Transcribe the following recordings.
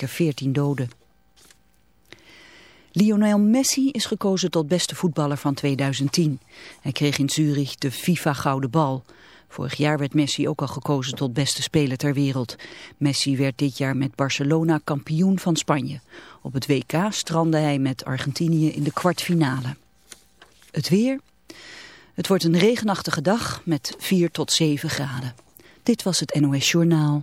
zeker 14 doden. Lionel Messi is gekozen tot beste voetballer van 2010. Hij kreeg in Zurich de FIFA Gouden Bal. Vorig jaar werd Messi ook al gekozen tot beste speler ter wereld. Messi werd dit jaar met Barcelona kampioen van Spanje. Op het WK strandde hij met Argentinië in de kwartfinale. Het weer. Het wordt een regenachtige dag met 4 tot 7 graden. Dit was het NOS Journaal.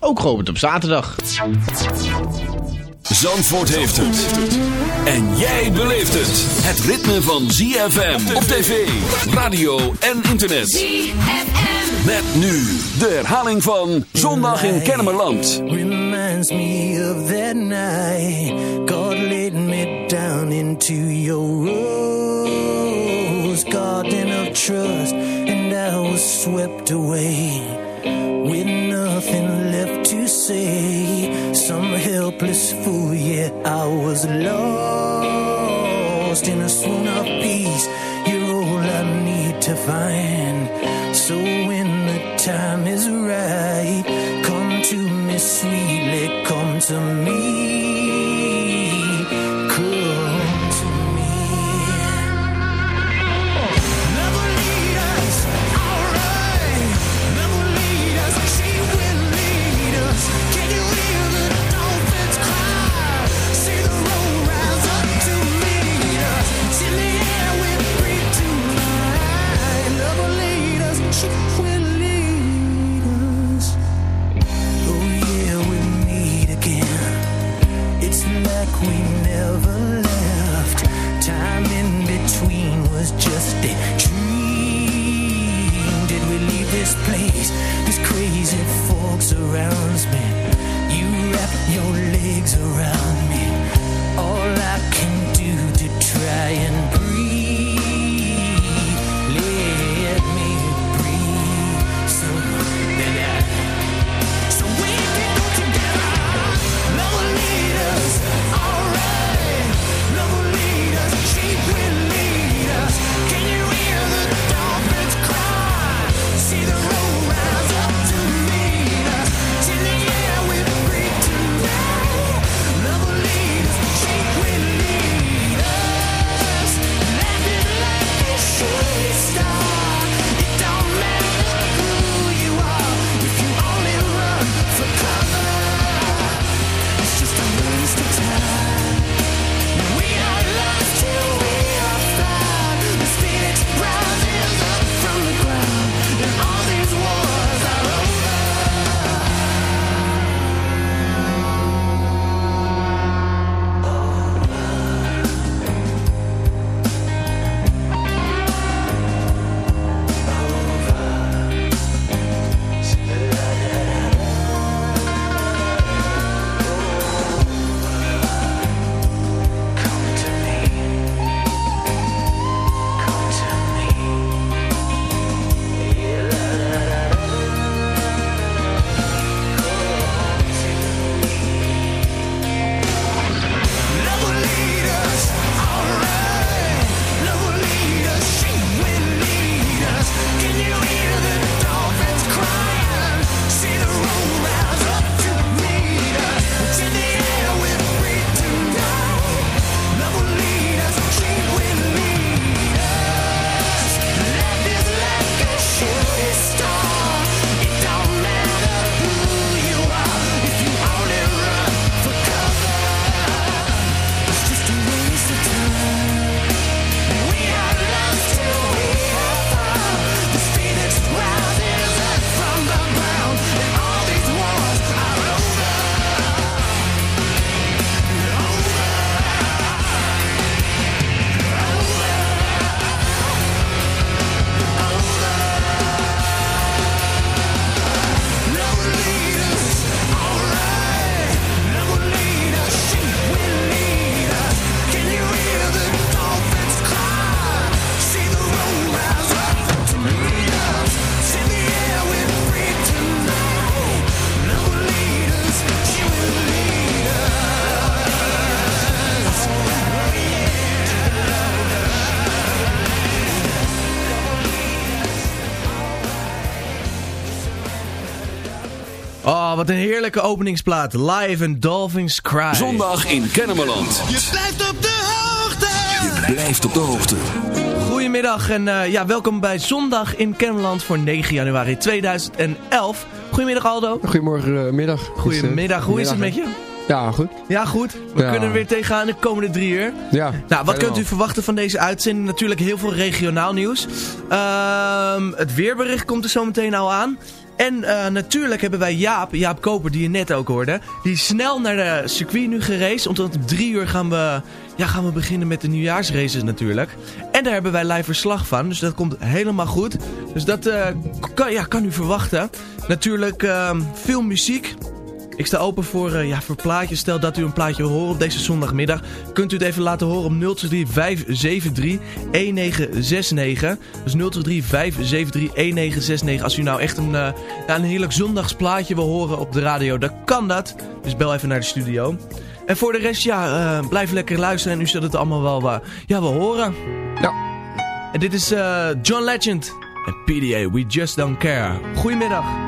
ook geopend op zaterdag. Zandvoort heeft het. En jij beleeft het. Het ritme van ZFM op tv, radio en internet. ZFM. Met nu de herhaling van Zondag in Kennemerland. reminds me of that night God laid me down into your rose garden of trust and I was swept away with nothing left say some helpless fool yeah I was lost in a swoon of peace. You're all I need to find. So when the time is right come to me sweetly come to me fog surrounds me. You wrap your legs around me. Heerlijke openingsplaat. Live en Dolphins Cry. Zondag in Kennemerland. Je blijft op de hoogte. Je blijft op de hoogte. Goedemiddag en eh, ja, welkom bij Zondag in Kennemerland voor 9 januari 2011. Goedemiddag Aldo. Goedemorgen, eh, middag. Goedemiddag, hoe is het met je? Ja, goed. Ja, goed. We Ja. kunnen er weer tegenaan de komende drie uur. Ja, Nou, wat kunt u verwachten van deze uitzending? Natuurlijk heel veel regionaal nieuws. Ehm, het weerbericht komt er zo meteen al aan. En eh, natuurlijk hebben wij Jaap, Jaap Koper, die je net ook hoorde. Die is snel naar de circuit nu gereisd. Omdat om drie uur gaan we, ja, gaan we beginnen met de nieuwjaarsraces natuurlijk. En daar hebben wij live verslag van. Dus dat komt helemaal goed. Dus dat eh, kan, ja, kan u verwachten. Natuurlijk ehm, veel muziek. Ik sta open voor, eh, ja, voor plaatjes. Stel dat u een plaatje wil horen op deze zondagmiddag. Kunt u het even laten horen op 023 573 1969. Dus 023 573 1969. Als u nou echt een, ja, een heerlijk zondagsplaatje wil horen op de radio, dan kan dat. Dus bel even naar de studio. En voor de rest, ja, eh, blijf lekker luisteren en u zult het allemaal wel, eh, ja, wel horen. Ja. En dit is John Legend en PDA, We Just Don't Care. Goedemiddag.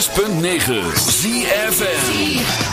106.9 ZFM.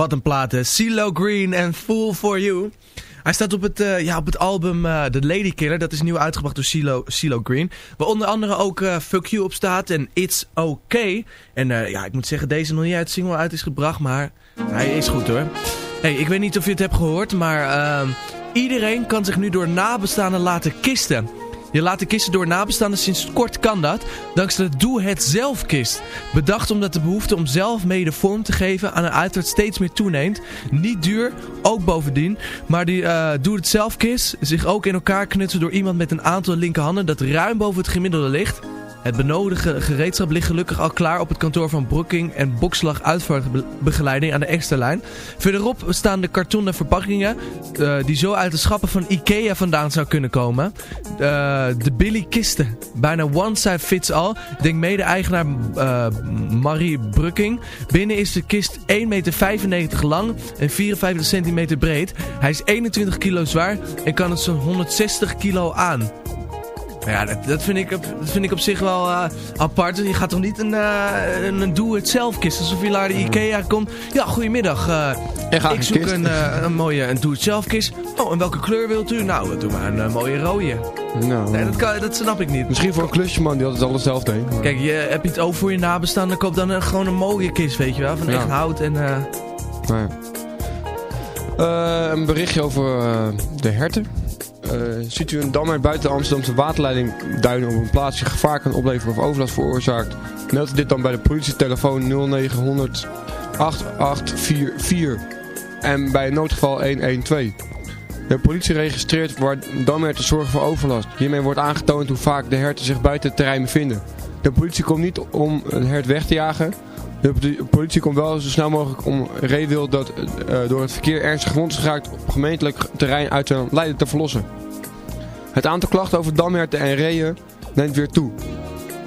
Wat een plaat, hè. CeeLo Green en Fool For You. Hij staat op het, eh, ja, op het album eh The Lady Killer. Dat is nieuw uitgebracht door CeeLo, CeeLo Green. Waar onder andere ook eh, Fuck You op staat en It's Okay. En ja, ik moet zeggen, deze nog niet uit single uit is gebracht, maar hij is goed hoor. Hey, ik weet niet of je het hebt gehoord, maar ehm, iedereen kan zich nu door nabestaanden laten kisten. Je laat de kisten door nabestaanden sinds kort kan dat, dankzij de Doe Het Zelf kist. Bedacht omdat de behoefte om zelf mede vorm te geven aan een uitvaart steeds meer toeneemt. Niet duur, ook bovendien. Maar die eh Doe Het Zelf kist zich ook in elkaar knutsen door iemand met een aantal linkerhanden dat ruim boven het gemiddelde ligt. Het benodigde gereedschap ligt gelukkig al klaar op het kantoor van Brooking en Bokslag uitvaartbegeleiding aan de extra lijn. Verderop staan de kartonnen verpakkingen eh, die zo uit de schappen van Ikea vandaan zou kunnen komen. Eh, de Billy Kisten. Bijna one size fits all. Denk mede-eigenaar eh, Marie Brukking. Binnen is de kist 1,95 meter lang en 54 centimeter breed. Hij is 21 kilo zwaar en kan het zo'n 160 kilo aan. Ja, dat, dat, vind ik, op- dat vind ik op zich wel eh, apart. Je gaat toch niet een, eh, een, doe-het-zelf kist. Alsof je naar de Ikea komt. Ja, goedemiddag. graag ik zoek een, een mooie een doe-het-zelf kist. Oh, en welke kleur wilt u? Nou, doe maar een mooie rode. Nou, Nee, dat, kan, dat snap ik niet. Misschien voor een klusjeman die altijd alles zelf deed. maar- Kijk, je, heb je het over voor je nabestaanden, koop dan een, gewoon een mooie kist, weet je wel. Van Ja. echt hout en... een berichtje over de herten. Eh, ziet u een dam uit buiten de Amsterdamse waterleiding duinen op een plaatsje gevaar kan opleveren of overlast veroorzaakt? Meld dit dan bij de politietelefoon 0900 8844 en bij noodgeval 112. De politie registreert waar damherten zorgen voor overlast. Hiermee wordt aangetoond hoe vaak de herten zich buiten het terrein bevinden. De politie komt niet om een hert weg te jagen. De poli- politie komt wel zo snel mogelijk om reewil dat eh, door het verkeer ernstig gewond is geraakt op gemeentelijk terrein uit te Leiden te verlossen. Het aantal klachten over damherten en reeën neemt weer toe.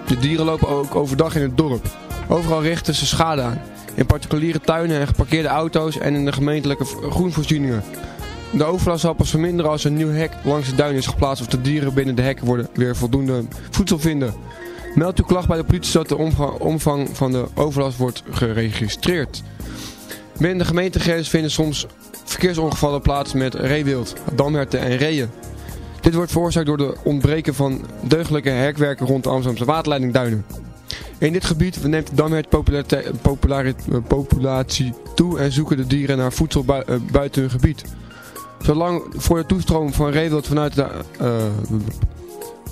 De dieren lopen ook overdag in het dorp. Overal richten ze schade aan. In particuliere tuinen en geparkeerde auto's en in de gemeentelijke groenvoorzieningen. De overlast zal pas verminderen als een nieuw hek langs de duin is geplaatst of de dieren binnen de hekken worden weer voldoende voedsel vinden. Meld uw klacht bij de politie zodat de omvang, van de overlast wordt geregistreerd. Binnen de gemeentegrenzen vinden soms verkeersongevallen plaats met reewild, damherten en reeën. Dit wordt veroorzaakt door de ontbreken van deugdelijke hekwerken rond de Amsterdamse waterleiding Duinen. In dit gebied neemt de damhert eh, populatie toe en zoeken de dieren naar voedsel eh, buiten hun gebied. Zolang voor de toestroom van reewild vanuit de eh,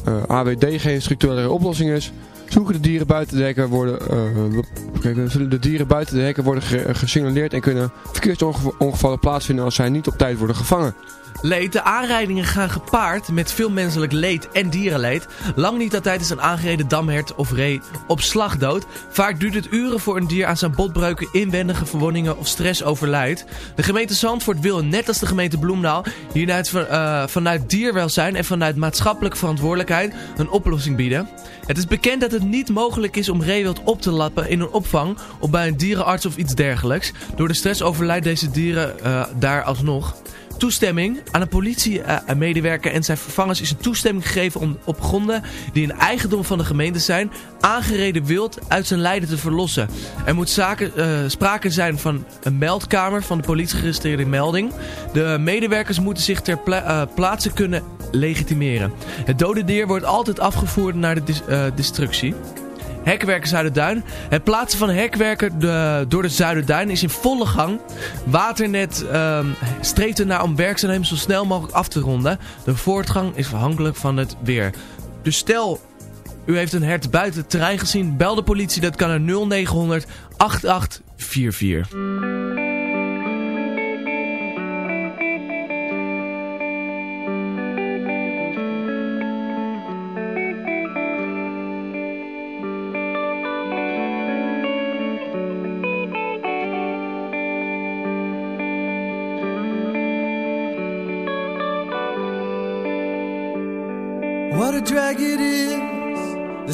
eh, AWD geen structurele oplossing is, zoeken de dieren buiten de hekken worden, eh, zullen de dieren buiten de hekken worden ge- gesignaleerd en kunnen verkeersongevallen plaatsvinden als zij niet op tijd worden gevangen. Leed, de aanrijdingen gaan gepaard met veel menselijk leed en dierenleed. Lang niet altijd is een aangereden damhert of ree op slag dood. Vaak duurt het uren voor een dier aan zijn botbreuken, inwendige verwondingen of stress overlijdt. De gemeente Zandvoort wil, net als de gemeente Bloemendaal, hieruit eh, vanuit dierwelzijn en vanuit maatschappelijke verantwoordelijkheid een oplossing bieden. Het is bekend dat het niet mogelijk is om reewild op te lappen in een opvang of bij een dierenarts of iets dergelijks. Door de stress overlijdt deze dieren eh, daar alsnog. Toestemming aan een politiemedewerker en zijn vervangers is een toestemming gegeven om op gronden die een eigendom van de gemeente zijn, aangereden wild uit zijn lijden te verlossen. Er moet zaken, eh, sprake zijn van een meldkamer van de politiegeregistreerde melding. De medewerkers moeten zich ter eh, plaatse kunnen legitimeren. Het dode dier wordt altijd afgevoerd naar de eh, destructie. Hekwerken Zuiderduin. Het plaatsen van hekwerken de, door de Zuiderduin is in volle gang. Waternet ehm, streeft ernaar om werkzaamheden zo snel mogelijk af te ronden. De voortgang is afhankelijk van het weer. Dus stel, u heeft een hert buiten het terrein gezien. Bel de politie, dat kan naar 0900 8844.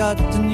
got the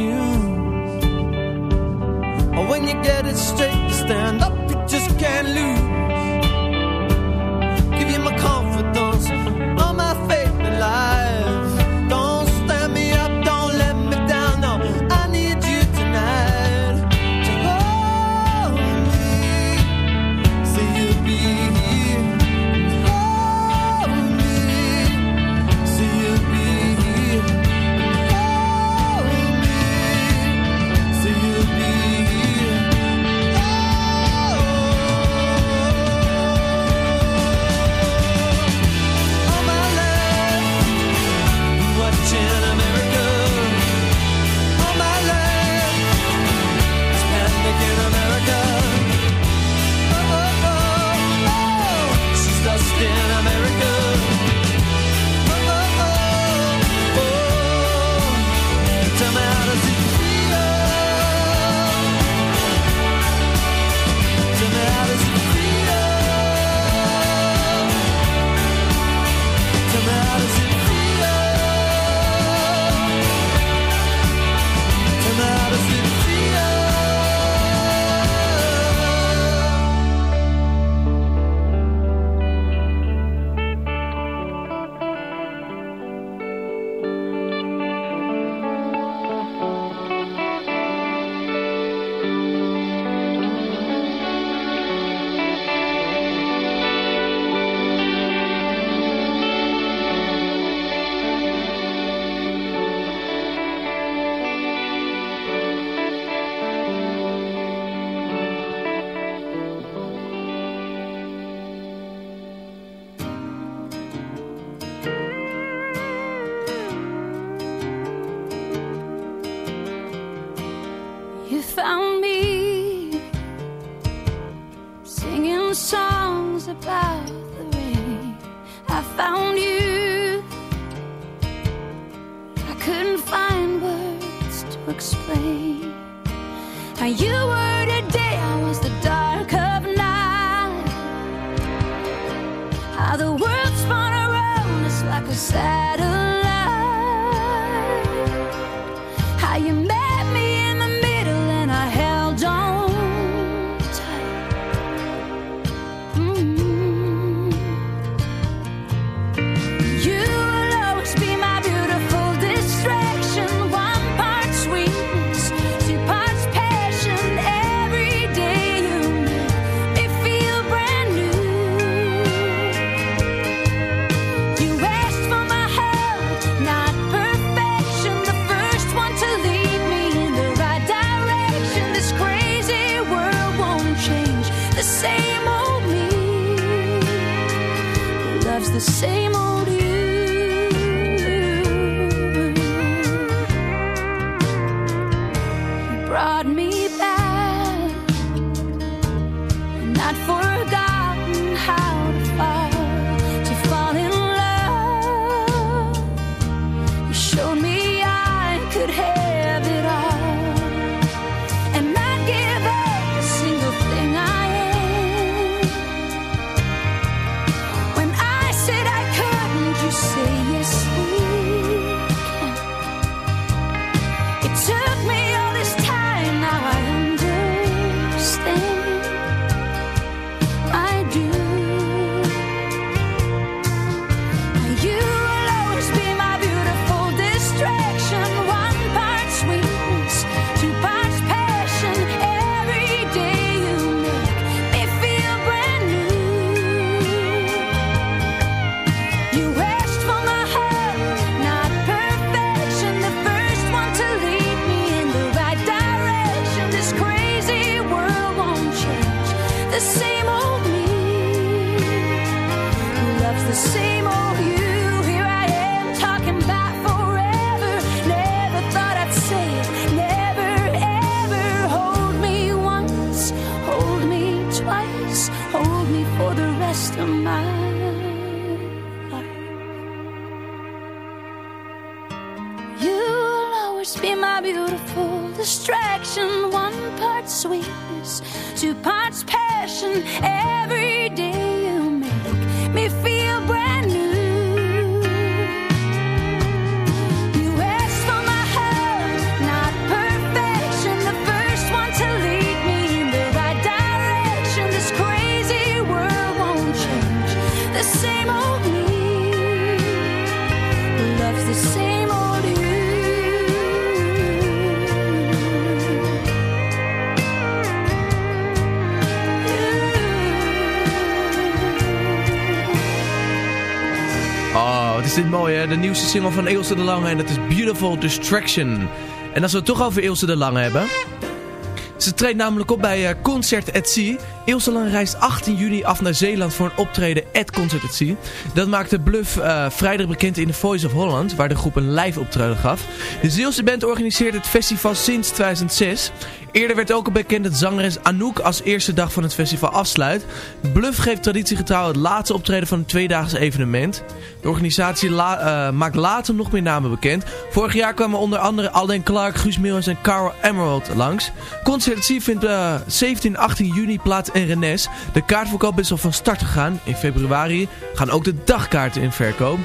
say ocean every dit mooi hè? De nieuwste single van Ilse de Lange en dat is Beautiful Distraction. En als we het toch over Ilse de Lange hebben... Ze treedt namelijk op bij eh, Concert at Sea. Ilse Lange reist 18 juni af naar Zeeland voor een optreden at Concert. Dat maakte Bluff eh, vrijdag bekend in The Voice of Holland, waar de groep een live optreden gaf. De Zeelse band organiseert het festival sinds 2006. Eerder werd ook al bekend dat zangeres Anouk als eerste dag van het festival afsluit. Bluff geeft traditiegetrouw het laatste optreden van het tweedaagse evenement. De organisatie eh, maakt later nog meer namen bekend. Vorig jaar kwamen onder andere Alden Clark, Guus Meeuwis en Carl Emerald langs. Concert vindt eh 17 en 18 juni plaats in Rennes. De kaartverkoop is al van start gegaan. In februari gaan ook de dagkaarten in verkoop.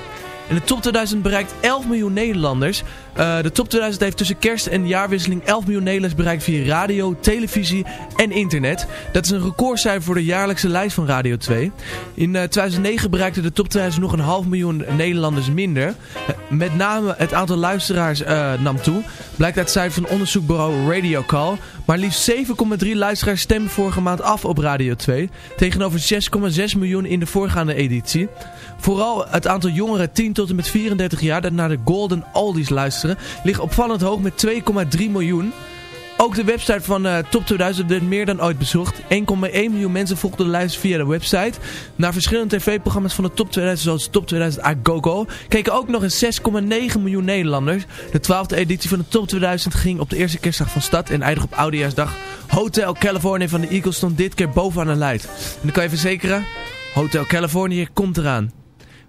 En de top 2000 bereikt 11 miljoen Nederlanders. Eh, de top 2000 heeft tussen kerst en jaarwisseling 11 miljoen Nederlanders bereikt via radio, televisie en internet. Dat is een recordcijfer voor de jaarlijkse lijst van Radio 2. In eh, 2009 bereikte de top 2000 nog een half miljoen Nederlanders minder. Eh, met name het aantal luisteraars eh, nam toe. Blijkt uit cijfer van onderzoekbureau Radio Call. Maar liefst 7,3 luisteraars stemmen vorige maand af op Radio 2. Tegenover 6,6 miljoen in de voorgaande editie. Vooral het aantal jongeren 10 tot en met 34 jaar dat naar de Golden Oldies luisteren ligt opvallend hoog met 2,3 miljoen. Ook de website van eh, Top 2000 werd meer dan ooit bezocht. 1,1 miljoen mensen volgden de lijst via de website. Naar verschillende tv-programma's van de Top 2000 zoals Top 2000 A Go Go keken ook nog eens 6,9 miljoen Nederlanders. De 12e editie van de Top 2000 ging op de eerste kerstdag van stad en eindigde op Oudejaarsdag. Hotel California van de Eagles stond dit keer bovenaan de lijst. En dan kan je verzekeren, Hotel California komt eraan.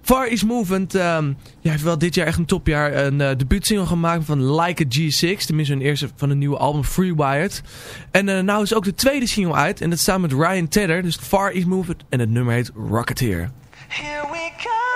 Far East Movement ja, heeft wel dit jaar echt een topjaar. Een uh, debuutsingle gemaakt van Like a G6. Tenminste een eerste van een nieuwe album Free Wired. En uh, nou is ook de tweede single uit. En dat staat met Ryan Tedder. Dus Far East Movement. En het nummer heet Rocketeer. Here we. Come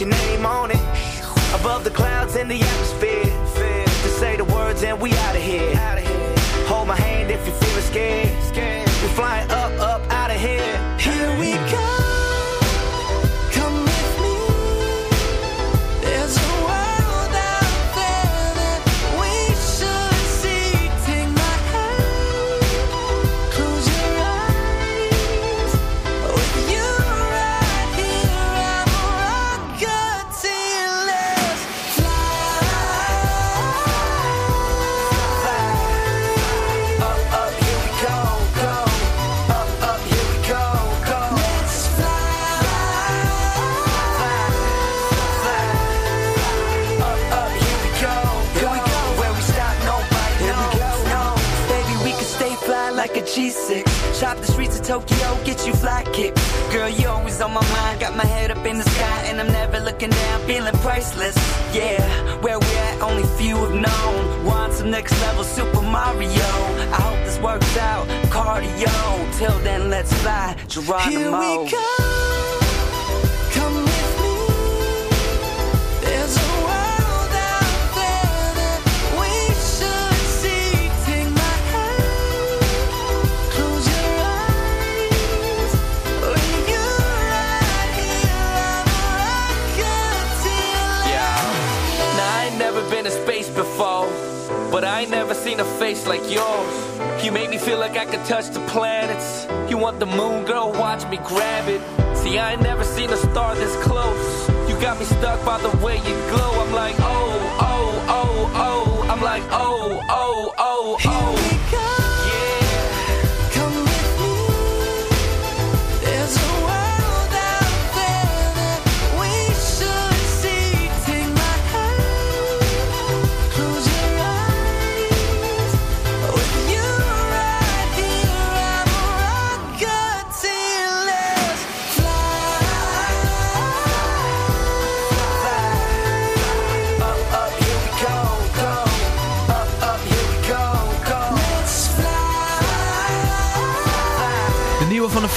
your name on it. Above the clouds in the atmosphere. To say the words and we out of here. Hold my hand if you're feeling scared. We're flying up, up, out of here.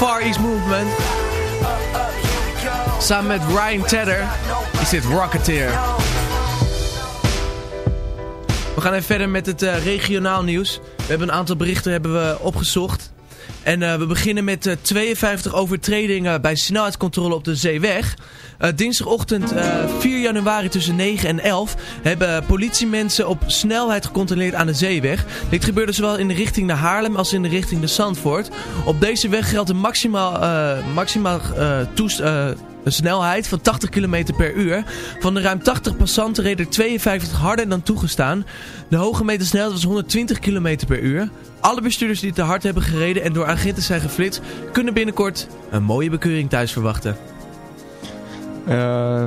Far East Movement. Samen met Ryan Tedder is dit Rocketeer. We gaan even verder met het eh, regionaal nieuws. We hebben een aantal berichten hebben we opgezocht. En eh, we beginnen met eh, 52 overtredingen bij snelheidscontrole op de zeeweg. Eh, dinsdagochtend eh, 4 januari tussen 9 en 11 hebben politiemensen op snelheid gecontroleerd aan de zeeweg. Dit gebeurde zowel in de richting naar Haarlem als in de richting naar Zandvoort. Op deze weg geldt een maximaal, eh, maximaal eh, toest, eh, een snelheid van 80 km per uur. Van de ruim 80 passanten reden er 52 harder dan toegestaan. De hoge metersnelheid was 120 km per uur. Alle bestuurders die te hard hebben gereden en door agenten zijn geflitst... kunnen binnenkort een mooie bekeuring thuis verwachten. Eh,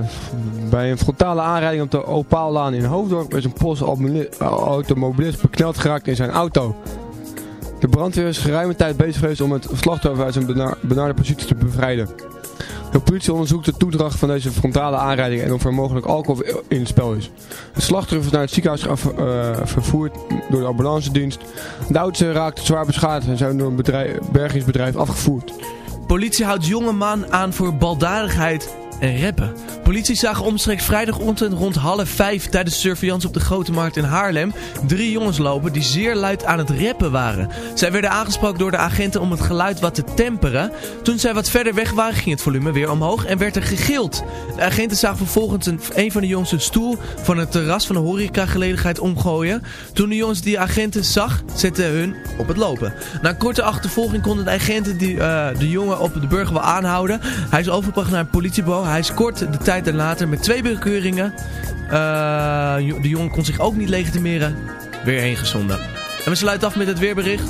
bij een frontale aanrijding op de Opaallaan in Hoofddorp is een Poolse automobilist- automobilist bekneld geraakt in zijn auto. De brandweer is geruime tijd bezig geweest om het slachtoffer uit zijn benar- benarde positie te bevrijden. De politie onderzoekt de toedracht van deze frontale aanrijding en of er mogelijk alcohol in het spel is. Het slachtoffer is naar het ziekenhuis eh, vervoerd door de ambulance dienst. De oudste raakte zwaar beschadigd en zijn door een bedrijf, bergingsbedrijf afgevoerd. Politie houdt jonge man aan voor baldadigheid rappen. Politie zag omstreeks vrijdagochtend rond half vijf tijdens surveillance op de Grote Markt in Haarlem drie jongens lopen die zeer luid aan het rappen waren. Zij werden aangesproken door de agenten om het geluid wat te temperen. Toen zij wat verder weg waren ging het volume weer omhoog en werd er gegild. De agenten zagen vervolgens een, een van de jongens een stoel van het terras van de horecagelegenheid omgooien. Toen de jongens die agenten zag, zetten hun op het lopen. Na een korte achtervolging konden de agenten die, eh, de jongen op de burger wel aanhouden. Hij is overgebracht naar het politiebureau. Hij scoort de tijd en later met twee bekeuringen. Eh, de jongen kon zich ook niet legitimeren. Weer heen gezonden. En we sluiten af met het weerbericht.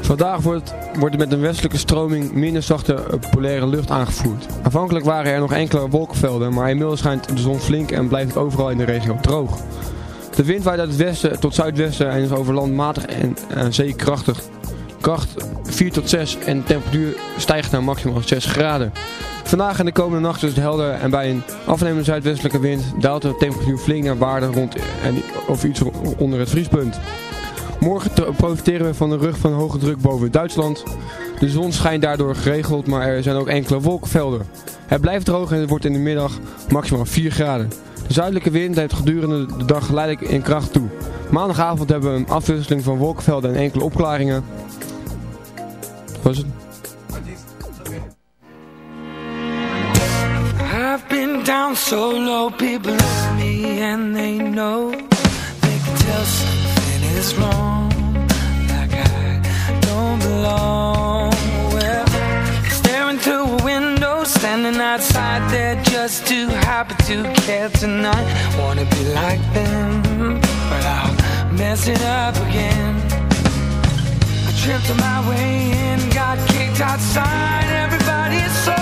Vandaag wordt, wordt met een westelijke stroming minder zachte eh, polaire lucht aangevoerd. Aanvankelijk waren er nog enkele wolkenvelden, maar inmiddels schijnt de zon flink en blijft het overal in de regio droog. De wind waait uit het westen tot zuidwesten en is over land matig en aan zee krachtig. Kracht 4 tot 6 en de temperatuur stijgt naar maximaal 6 graden. Vandaag en de komende nacht is het helder en bij een afnemende zuidwestelijke wind daalt de temperatuur flink naar waarde rond en, of iets onder het vriespunt. Morgen profiteren we van de rug van hoge druk boven Duitsland. De zon schijnt daardoor geregeld, maar er zijn ook enkele wolkenvelden. Het blijft droog en het wordt in de middag maximaal 4 graden. De zuidelijke wind heeft gedurende de dag geleidelijk in kracht toe. Maandagavond hebben we een afwisseling van wolkenvelden en enkele opklaringen. I've been down so low, people at me and they know they can tell something is wrong, like I don't belong. Well, staring through a window, standing outside there just too happy to care tonight. Wanna be like them, but I'll mess it up again. Tripped my way in, got kicked outside. Everybody is so,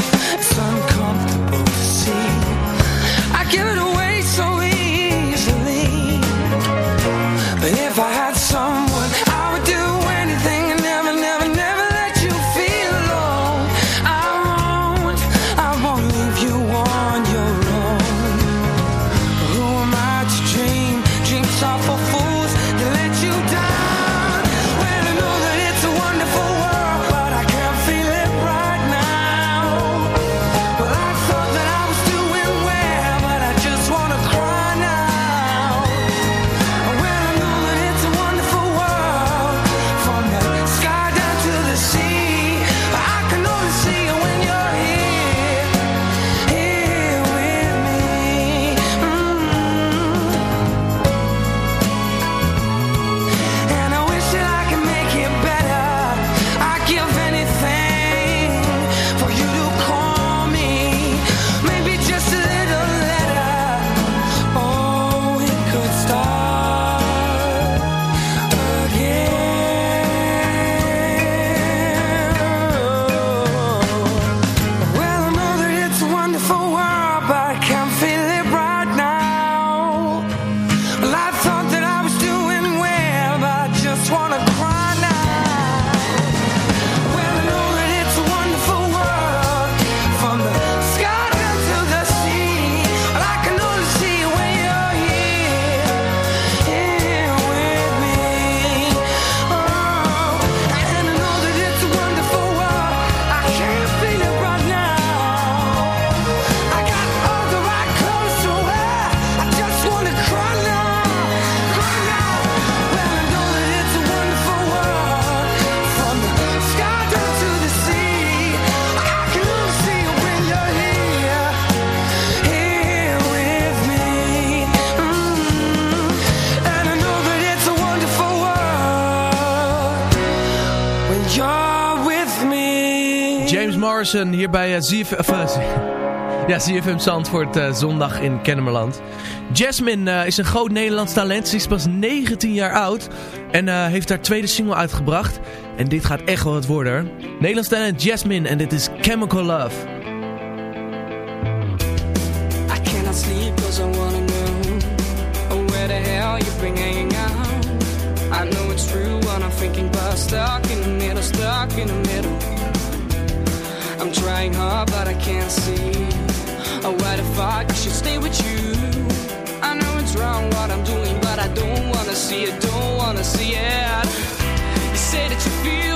Robinson hier bij eh, ZFM of, uh, ja, ZFM Zandvoort uh, zondag in Kennemerland. Jasmine uh, is een groot Nederlands talent. Ze is pas 19 jaar oud en heeft haar tweede single uitgebracht. En dit gaat echt wel het worden. Nederlands talent Jasmine en dit is Chemical Love. I cannot sleep cause I know Where the hell you bringing I know it's true when I'm thinking about Stuck in the middle, stuck in the middle I'm trying hard, but I can't see. Oh, what if I should stay with you? I know it's wrong what I'm doing, but I don't wanna see it, don't wanna see it. You say that you feel.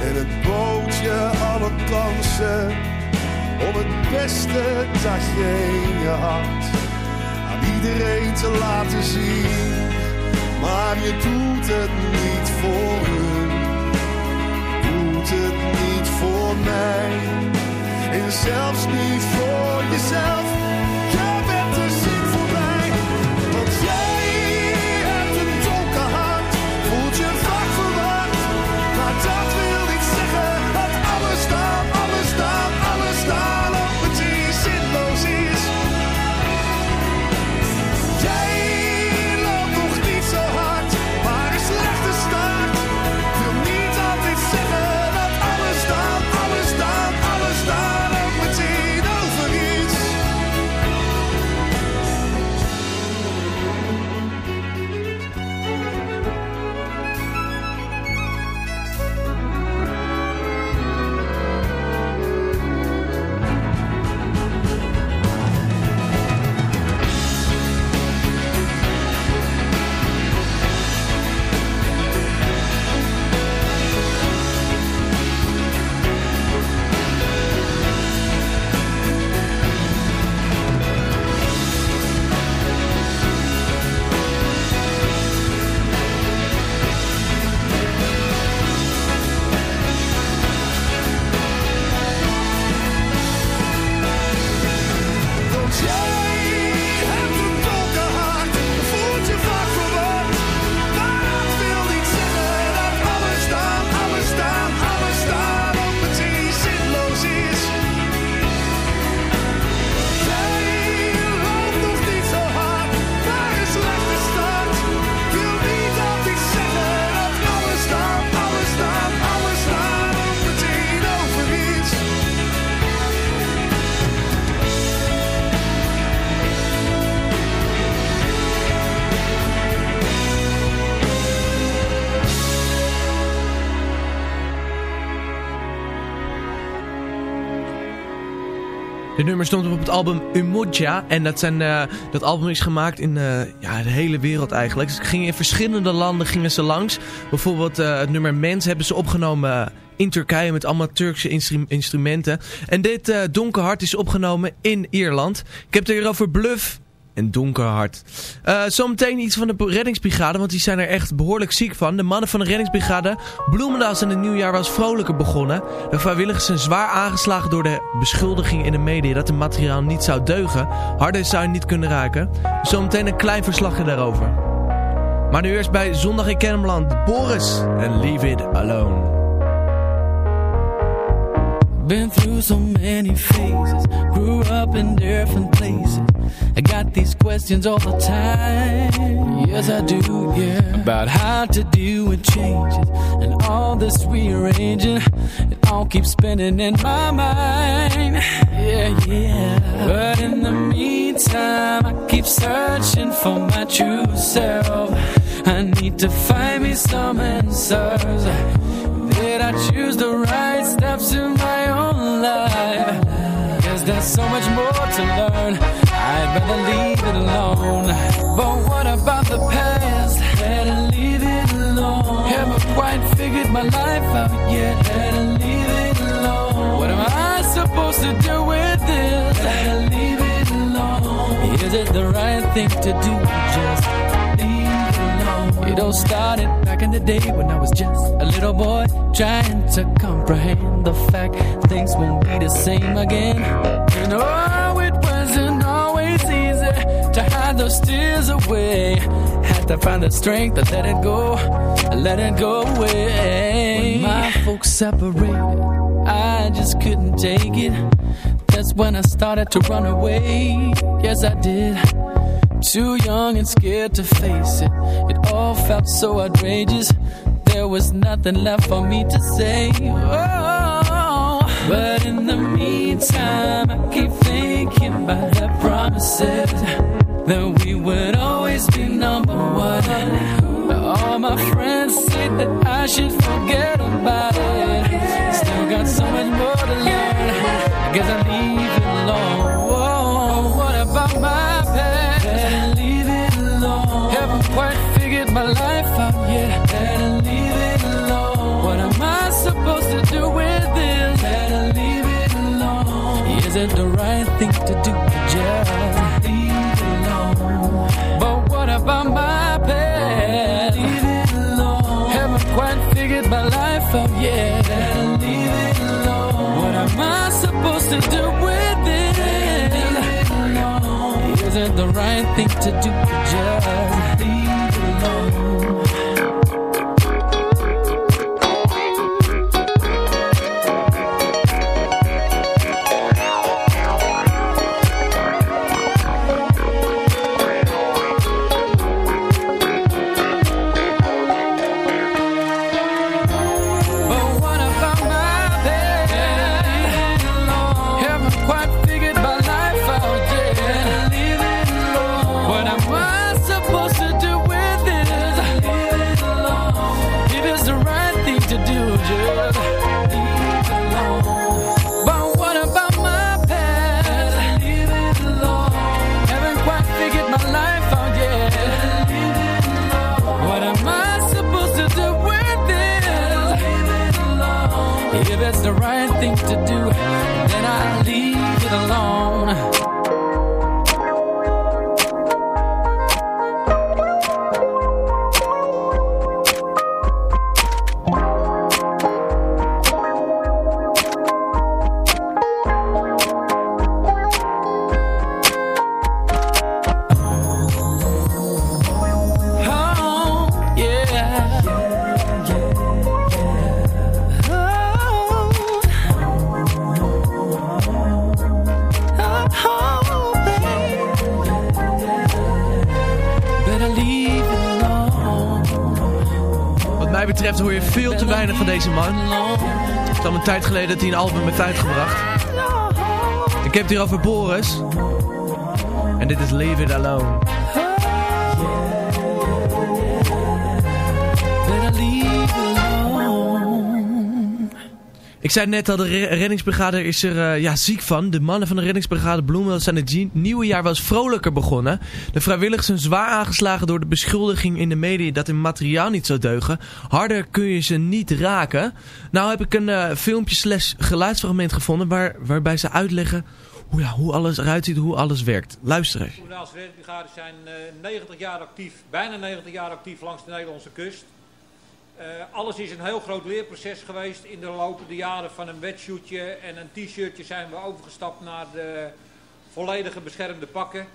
En het bootje alle kansen om het beste dat je in je had. Aan iedereen te laten zien, maar je doet het niet voor hun. Doet het niet voor mij en zelfs niet voor jezelf. Nummer stond op het album Umoja. En dat, zijn, eh, dat album is gemaakt in eh, ja, de hele wereld eigenlijk. Ze gingen in verschillende landen gingen ze langs. Bijvoorbeeld eh, het nummer Mens hebben ze opgenomen in Turkije met allemaal Turkse instru- instrumenten. En dit Donker Hart is opgenomen in Ierland. Ik heb het hier over Bluff en Donker Hart. Eh, zometeen iets van de reddingsbrigade, want die zijn er echt behoorlijk ziek van. De mannen van de reddingsbrigade Bloemendaal in het nieuwjaar was vrolijker begonnen. De vrijwilligers zijn zwaar aangeslagen door de beschuldiging in de media dat het materiaal niet zou deugen. Harder zou je niet kunnen raken. Zometeen een klein verslagje daarover. Maar nu eerst bij Zondag in Kennemerland, Boris en Leave It Alone. Been through so many phases, grew up in different places. I got these questions all the time. Yes, I do, yeah. About how to deal with changes and all this rearranging. It all keeps spinning in my mind. Yeah, yeah. But in the meantime, I keep searching for my true self. I need to find me some answers. Did I choose the right steps in my own life? Cause there's so much more to learn. I'd leave it alone. But what about the past? Better leave it alone. Haven't quite figured my life out yet. Better leave it alone. What am I supposed to do with this? Better leave it alone. Is it the right thing to do? Just leave it alone. It all started back in the day when I was just a little boy trying to comprehend the fact things won't be the same again. You know, those tears away. Had to find the strength to let it go, let it go away. When my folks separated, I just couldn't take it. That's when I started to run away. Yes, I did. Too young and scared to face it. It all felt so outrageous. There was nothing left for me to say. Oh, but in the meantime, I keep thinking about the promises that we would always be number one. All my friends say that I should forget about it. Still got so much more to learn. I guess I leave it alone. Whoa, what about my past? Better leave it alone. Haven't quite figured my life out yet. Better leave it alone. What am I supposed to do with this? Better leave it alone. Is it the right thing to do? The right thing to do? Just leave it alone. Een album heeft uitgebracht. Ik heb het hier over Boris. En dit is Leave It Alone. Ik zei net al, de re- reddingsbrigade is er eh, ja, ziek van. De mannen van de reddingsbrigade Bloemendaal zijn het nieuwe jaar wel eens vrolijker begonnen. De vrijwilligers zijn zwaar aangeslagen door de beschuldiging in de media dat hun materiaal niet zou deugen. Harder kun je ze niet raken. Nou heb ik een eh, filmpje slash geluidsfragment gevonden waar, waarbij ze uitleggen hoe, ja, hoe alles eruit ziet, hoe alles werkt. Luister eens. De Bloemendaalse reddingsbrigades zijn eh, 90 jaar actief, bijna 90 jaar actief langs de Nederlandse kust. Eh, alles is een heel groot leerproces geweest in de lopende jaren. Van een wetshootje en een t-shirtje zijn we overgestapt naar de volledige beschermde pakken.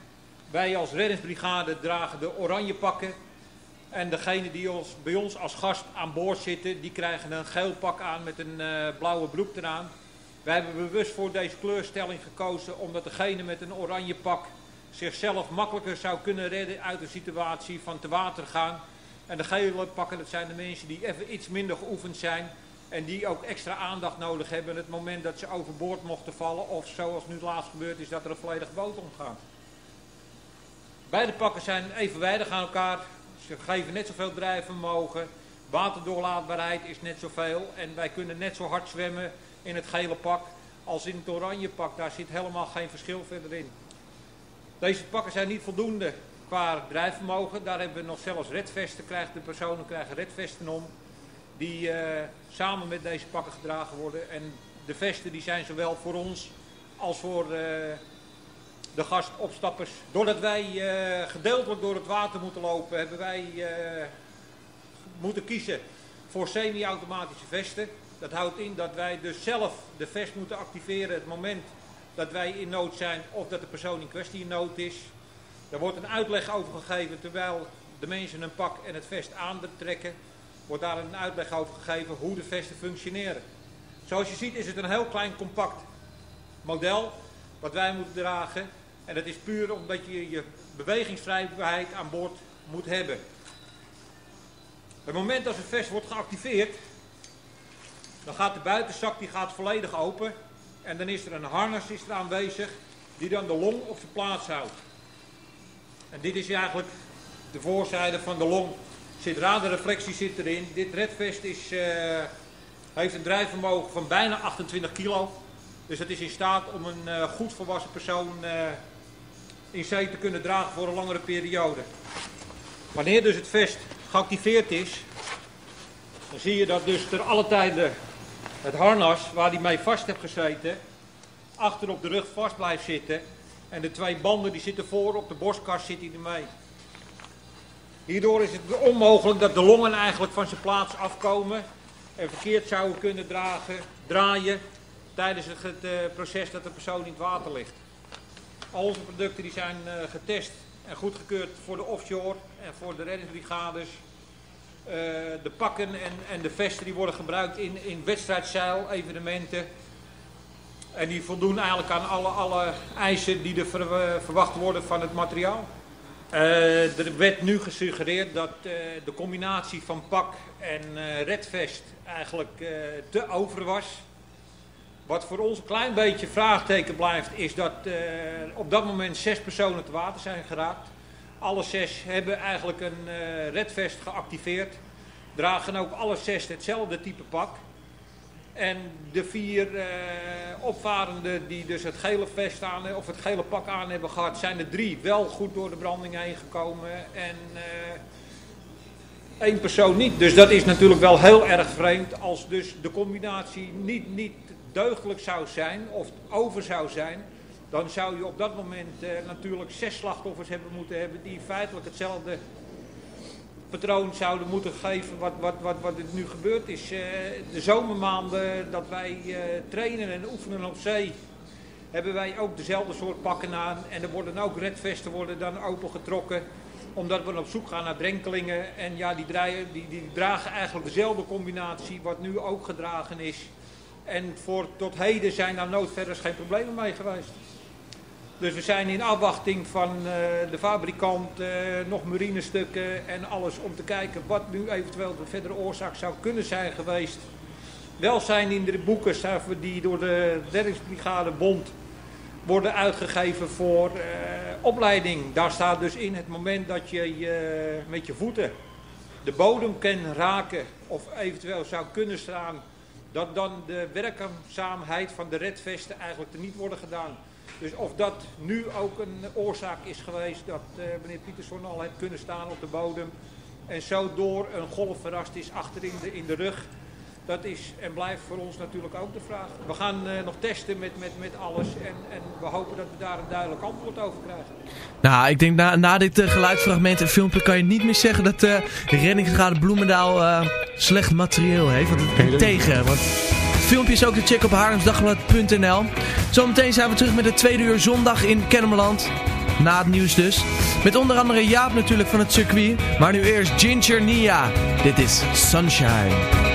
Wij als reddingsbrigade dragen de oranje pakken. En degene die ons, bij ons als gast aan boord zitten, die krijgen een geel pak aan met een eh, blauwe broek eraan. Wij hebben bewust voor deze kleurstelling gekozen omdat degene met een oranje pak zichzelf makkelijker zou kunnen redden uit een situatie van te water gaan. En de gele pakken, dat zijn de mensen die even iets minder geoefend zijn en die ook extra aandacht nodig hebben het moment dat ze overboord mochten vallen of zoals nu laatst gebeurd is dat er een volledige boot omgaat. Beide pakken zijn evenwijdig aan elkaar. Ze geven net zoveel drijfvermogen. Waterdoorlaatbaarheid is net zoveel. En wij kunnen net zo hard zwemmen in het gele pak als in het oranje pak. Daar zit helemaal geen verschil verder in. Deze pakken zijn niet voldoende qua drijfvermogen. Daar hebben we nog zelfs redvesten. Krijgen de personen krijgen redvesten om. Die eh, samen met deze pakken gedragen worden. En de vesten die zijn zowel voor ons als voor eh, de gastopstappers. Doordat wij eh, gedeeltelijk door het water moeten lopen, hebben wij moeten kiezen voor semi-automatische vesten. Dat houdt in dat wij dus zelf de vest moeten activeren het moment dat wij in nood zijn of dat de persoon in kwestie in nood is. Er wordt een uitleg over gegeven terwijl de mensen hun pak en het vest aantrekken. Wordt daar een uitleg over gegeven hoe de vesten functioneren. Zoals je ziet is het een heel klein compact model wat wij moeten dragen. En dat is puur omdat je je bewegingsvrijheid aan boord moet hebben. Het moment dat het vest wordt geactiveerd, dan gaat de buitenzak die gaat volledig open. En dan is er een harnas is er aanwezig die dan de long op zijn plaats houdt. En dit is eigenlijk de voorzijde van de long. Zit radarreflectie zit erin. Dit redvest is, eh, heeft een drijfvermogen van bijna 28 kilo. Dus het is in staat om een eh, goed volwassen persoon eh, in zee te kunnen dragen voor een langere periode. Wanneer dus het vest geactiveerd is, dan zie je dat dus ter alle tijden het harnas waar hij mee vast heeft gezeten, achter op de rug vast blijft zitten. En de twee banden die zitten voor op de borstkast zit hij ermee. Hierdoor is het onmogelijk dat de longen eigenlijk van zijn plaats afkomen en verkeerd zouden kunnen dragen, draaien tijdens het eh, proces dat de persoon in het water ligt. Al onze producten die zijn eh, getest en goedgekeurd voor de offshore en voor de reddingsbrigades. Eh, de pakken en, en de vesten die worden gebruikt in, in wedstrijdzeil, evenementen. En die voldoen eigenlijk aan alle, alle eisen die er ver- verwacht worden van het materiaal. Eh, er werd nu gesuggereerd dat eh, de combinatie van pak en eh redvest eigenlijk te over was. Wat voor ons een klein beetje vraagteken blijft, is dat op dat moment zes personen te water zijn geraakt. Alle zes hebben eigenlijk een redvest geactiveerd. Dragen ook alle zes hetzelfde type pak. En de vier eh opvarenden die dus het gele vest aan of het gele pak aan hebben gehad, zijn er drie wel goed door de branding heen gekomen en eh één persoon niet. Dus dat is natuurlijk wel heel erg vreemd als dus de combinatie niet, niet deugdelijk zou zijn of over zou zijn. Dan zou je op dat moment eh, natuurlijk zes slachtoffers hebben moeten hebben die feitelijk hetzelfde patroon zouden moeten geven wat, wat, wat, wat er nu gebeurd is. Eh, de zomermaanden dat wij eh, trainen en oefenen op zee, hebben wij ook dezelfde soort pakken aan. En er worden ook redvesten worden dan opengetrokken, omdat we op zoek gaan naar drenkelingen. En ja, die, draaien, die, die dragen eigenlijk dezelfde combinatie wat nu ook gedragen is. En voor tot heden zijn daar noodverder geen problemen mee geweest. Dus we zijn in afwachting van eh, de fabrikant eh, nog marinestukken en alles om te kijken wat nu eventueel de verdere oorzaak zou kunnen zijn geweest. Wel zijn in de boeken die door de reddingsbrigade Bond worden uitgegeven voor eh, opleiding. Daar staat dus in het moment dat je, je met je voeten de bodem kan raken of eventueel zou kunnen staan, dat dan de werkzaamheid van de redvesten eigenlijk er niet worden gedaan. Dus of dat nu ook een oorzaak is geweest dat eh, meneer Pietersson al heeft kunnen staan op de bodem en zo door een golf verrast is achterin de, in de rug. Dat is en blijft voor ons natuurlijk ook de vraag. We gaan eh, nog testen met, met, met alles en, en we hopen dat we daar een duidelijk antwoord over krijgen. Nou, ik denk na, na dit eh, geluidsfragment en filmpje kan je niet meer zeggen dat eh de reddingsbrigade Bloemendaal eh, slecht materieel heeft. Want het komt tegen. Want het filmpje is ook te checken op haarlemsdagblad.nl. Zometeen zijn we terug met het tweede uur zondag in Kennemerland. Na het nieuws dus. Met onder andere Jaap natuurlijk van het circuit. Maar nu eerst Ginger Nia. Dit is Sunshine.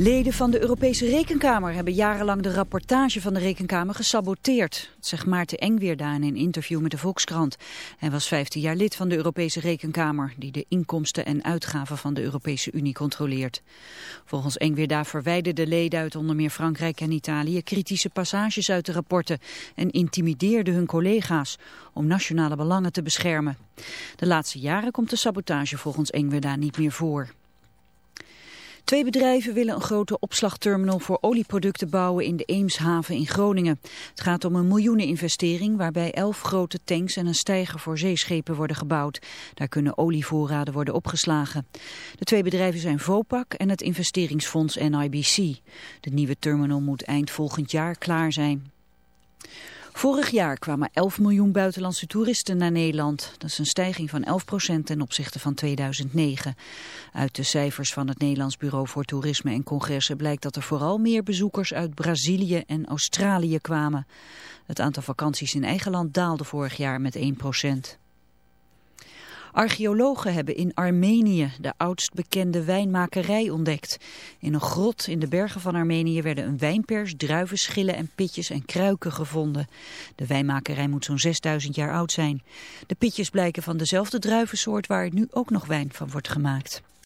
Leden van de Europese Rekenkamer hebben jarenlang de rapportage van de Rekenkamer gesaboteerd. Dat zegt Maarten Engweerda in een interview met de Volkskrant. Hij was 15 jaar lid van de Europese Rekenkamer, die de inkomsten en uitgaven van de Europese Unie controleert. Volgens Engweerda verwijderden leden uit onder meer Frankrijk en Italië kritische passages uit de rapporten en intimideerden hun collega's om nationale belangen te beschermen. De laatste jaren komt de sabotage volgens Engweerda niet meer voor. Twee bedrijven willen een grote opslagterminal voor olieproducten bouwen in de Eemshaven in Groningen. Het gaat om een miljoeneninvestering waarbij elf grote tanks en een steiger voor zeeschepen worden gebouwd. Daar kunnen olievoorraden worden opgeslagen. De twee bedrijven zijn Vopak en het investeringsfonds NIBC. De nieuwe terminal moet eind volgend jaar klaar zijn. Vorig jaar kwamen 11 miljoen buitenlandse toeristen naar Nederland. Dat is een stijging van 11 procent ten opzichte van 2009. Uit de cijfers van het Nederlands Bureau voor Toerisme en Congressen blijkt dat er vooral meer bezoekers uit Brazilië en Australië kwamen. Het aantal vakanties in eigen land daalde vorig jaar met 1 procent. Archeologen hebben in Armenië de oudst bekende wijnmakerij ontdekt. In een grot in de bergen van Armenië werden een wijnpers, druiven, schillen en pitjes en kruiken gevonden. De wijnmakerij moet zo'n 6000 jaar oud zijn. De pitjes blijken van dezelfde druivensoort waar nu ook nog wijn van wordt gemaakt.